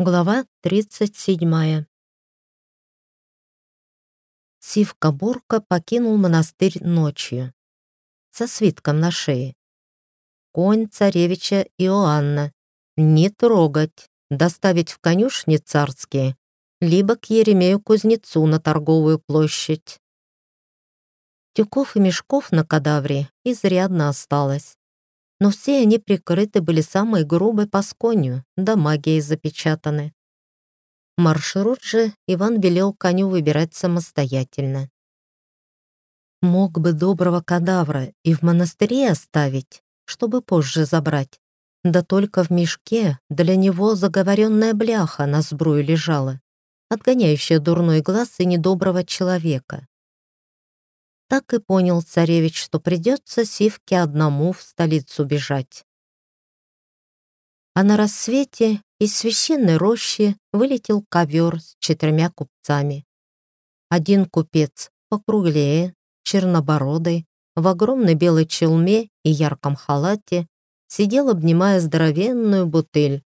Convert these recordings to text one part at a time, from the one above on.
Глава 37. Сивка-бурка покинул монастырь ночью, со свитком на шее. Конь царевича Иоанна не трогать, доставить в конюшни царские, либо к Еремею-кузнецу на торговую площадь. Тюков и мешков на кадавре изрядно осталось но все они прикрыты были самой грубой пасконью, да магией запечатаны. Маршрут же Иван велел коню выбирать самостоятельно. Мог бы доброго кадавра и в монастыре оставить, чтобы позже забрать. Да только в мешке для него заговоренная бляха на сбрую лежала, отгоняющая дурной глаз и недоброго человека. Так и понял царевич, что придется Сивке одному в столицу бежать. А на рассвете из священной рощи вылетел ковер с четырьмя купцами. Один купец покруглее, чернобородый, в огромной белой челме и ярком халате, сидел, обнимая здоровенную бутыль.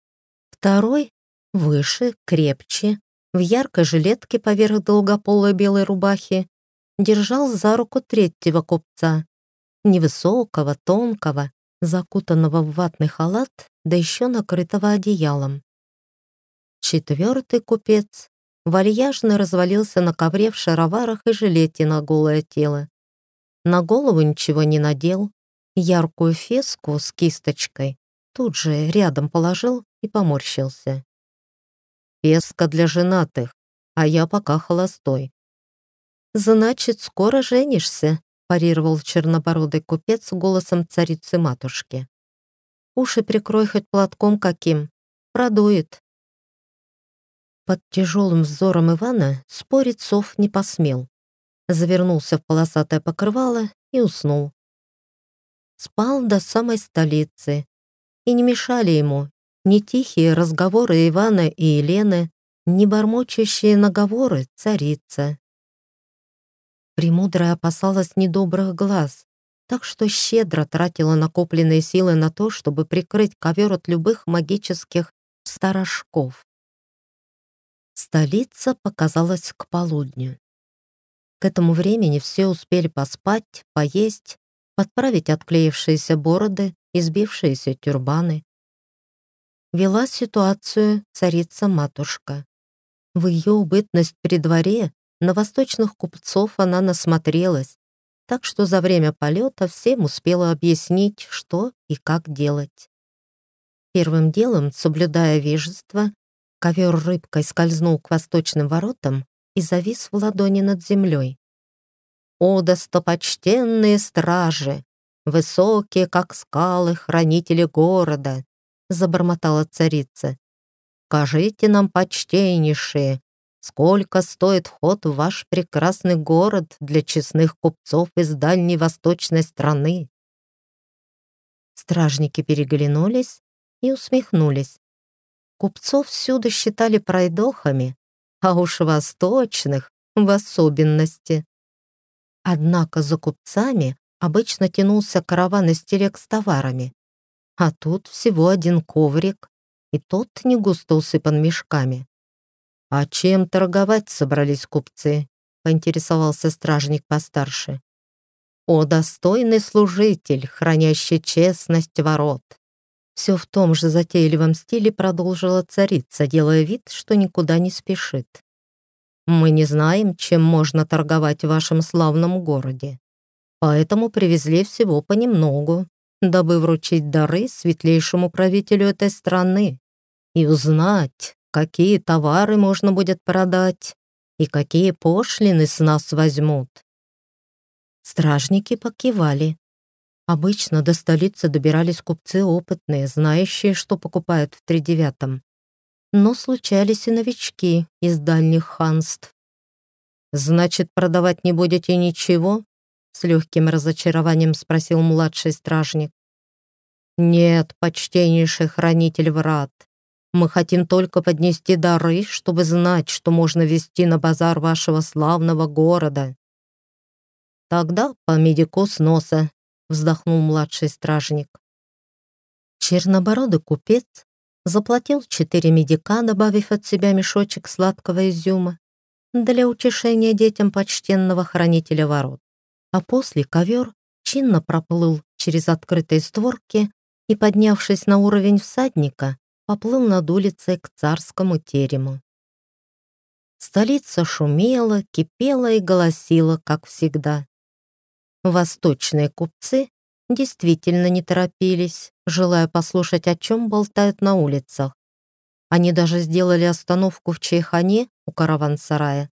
Второй, выше, крепче, в яркой жилетке поверх долгополой белой рубахи, держал за руку третьего купца, невысокого, тонкого, закутанного в ватный халат, да еще накрытого одеялом. Четвертый купец вальяжно развалился на ковре в шароварах и жилете на голое тело. На голову ничего не надел, яркую феску с кисточкой тут же рядом положил и поморщился. «Феска для женатых, а я пока холостой. «Значит, скоро женишься», — парировал чернобородый купец голосом царицы-матушки. «Уши прикрой хоть платком каким. Продует». Под тяжелым взором Ивана спорить сов не посмел. Завернулся в полосатое покрывало и уснул. Спал до самой столицы. И не мешали ему ни тихие разговоры Ивана и Елены, ни бормочущие наговоры царица. Премудрая опасалась недобрых глаз, так что щедро тратила накопленные силы на то, чтобы прикрыть ковер от любых магических старожков. Столица показалась к полудню. К этому времени все успели поспать, поесть, подправить отклеившиеся бороды и сбившиеся тюрбаны. Вела ситуацию царица-матушка. В ее убытность при дворе на восточных купцов она насмотрелась, так что за время полета всем успела объяснить, что и как делать. Первым делом, соблюдая вежество, ковер рыбкой скользнул к восточным воротам и завис в ладони над землей. «О, достопочтенные стражи! Высокие, как скалы, хранители города!» забормотала царица. «Скажите нам, почтеннейшие, Сколько стоит вход в ваш прекрасный город для честных купцов из дальней восточной страны?» Стражники переглянулись и усмехнулись. Купцов всюду считали пройдохами, а уж восточных в особенности. Однако за купцами обычно тянулся караван из телег с товарами, а тут всего один коврик, и тот не густо усыпан мешками. «А чем торговать собрались купцы?» — поинтересовался стражник постарше. «О, достойный служитель, хранящий честность ворот!» Все в том же затейливом стиле продолжила царица, делая вид, что никуда не спешит. «Мы не знаем, чем можно торговать в вашем славном городе, поэтому привезли всего понемногу, дабы вручить дары светлейшему правителю этой страны и узнать, какие товары можно будет продать и какие пошлины с нас возьмут. Стражники покивали. Обычно до столицы добирались купцы опытные, знающие, что покупают в тридевятом. Но случались и новички из дальних ханств. «Значит, продавать не будете ничего?» С легким разочарованием спросил младший стражник. «Нет, почтеннейший хранитель врат, мы хотим только поднести дары, чтобы знать, что можно вести на базар вашего славного города». «Тогда по медику с носа», — вздохнул младший стражник. Чернобородый купец заплатил четыре медика, добавив от себя мешочек сладкого изюма, для утешения детям почтенного хранителя ворот. А после ковер чинно проплыл через открытые створки и, поднявшись на уровень всадника, поплыл над улицей к царскому терему. Столица шумела, кипела и голосила, как всегда. Восточные купцы действительно не торопились, желая послушать, о чем болтают на улицах. Они даже сделали остановку в Чайхане у караван-сарая.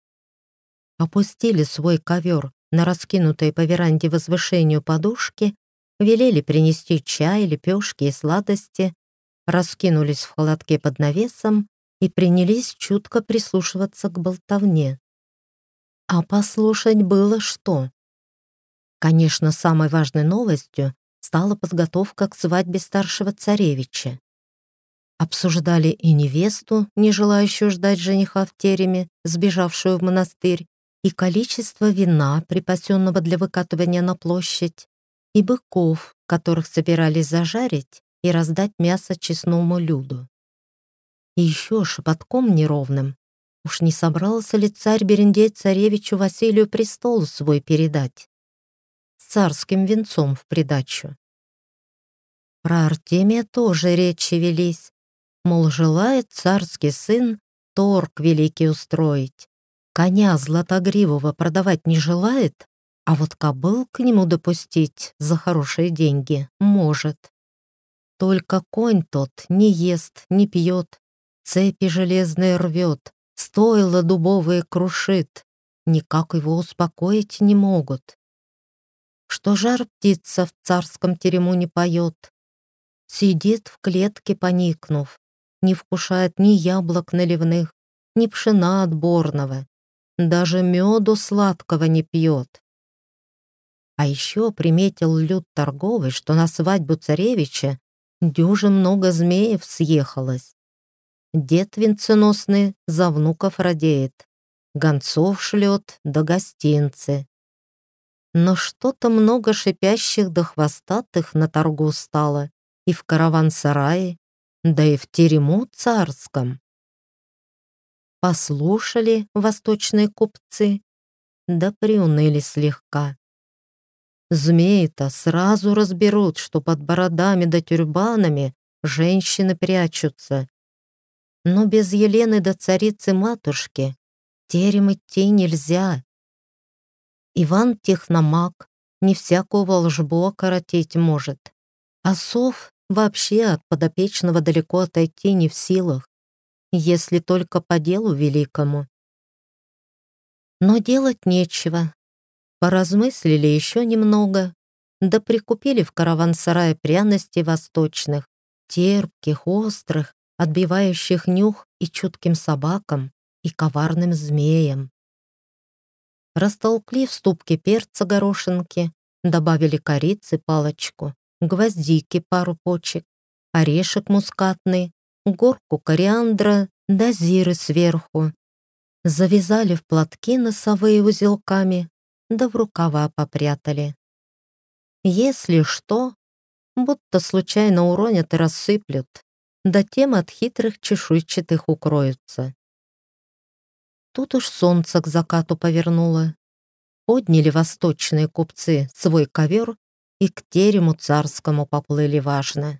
Опустили свой ковер на раскинутой по веранде возвышению подушки, велели принести чай, лепешки и сладости, раскинулись в холодке под навесом и принялись чутко прислушиваться к болтовне. А послушать было что? Конечно, самой важной новостью стала подготовка к свадьбе старшего царевича. Обсуждали и невесту, не желающую ждать жениха в тереме, сбежавшую в монастырь, и количество вина, припасенного для выкатывания на площадь, и быков, которых собирались зажарить и раздать мясо честному люду. И еще шепотком неровным. Уж не собрался ли царь Берендей царевичу Василию престол свой передать? С царским венцом в придачу. Про Артемия тоже речи велись. Мол, желает царский сын торг великий устроить. Коня златогривого продавать не желает, а вот кобыл к нему допустить за хорошие деньги может. Только конь тот не ест, не пьет, цепи железные рвет, стойло дубовые крушит, никак его успокоить не могут. Что жар птица в царском терему не поет, сидит в клетке поникнув, не вкушает ни яблок наливных, ни пшена отборного, даже меду сладкого не пьет. А еще приметил люд торговый, что на свадьбу царевича дюже много змеев съехалось. Дед венценосный за внуков радеет, гонцов шлет до гостинцы. Но что-то много шипящих да хвостатых на торгу стало и в караван-сарае, да и в терему царском. Послушали восточные купцы, да приуныли слегка. Змеи-то сразу разберут, что под бородами да тюрбанами женщины прячутся. Но без Елены да царицы-матушки терем идти нельзя. Иван Техномаг не всякую волжбу окоротить может, а сов вообще от подопечного далеко отойти не в силах, если только по делу великому. Но делать нечего, Поразмыслили еще немного, да прикупили в караван-сарае пряностей восточных, терпких, острых, отбивающих нюх и чутким собакам, и коварным змеям. Растолкли в ступке перца горошинки, добавили корицы палочку, гвоздики пару почек, орешек мускатный, горку кориандра да зиры сверху. Завязали в платки носовые узелками, да в рукава попрятали. Если что, будто случайно уронят и рассыплют, да тем от хитрых чешуйчатых укроются. Тут уж солнце к закату повернуло. Подняли восточные купцы свой ковер и к терему царскому поплыли важно.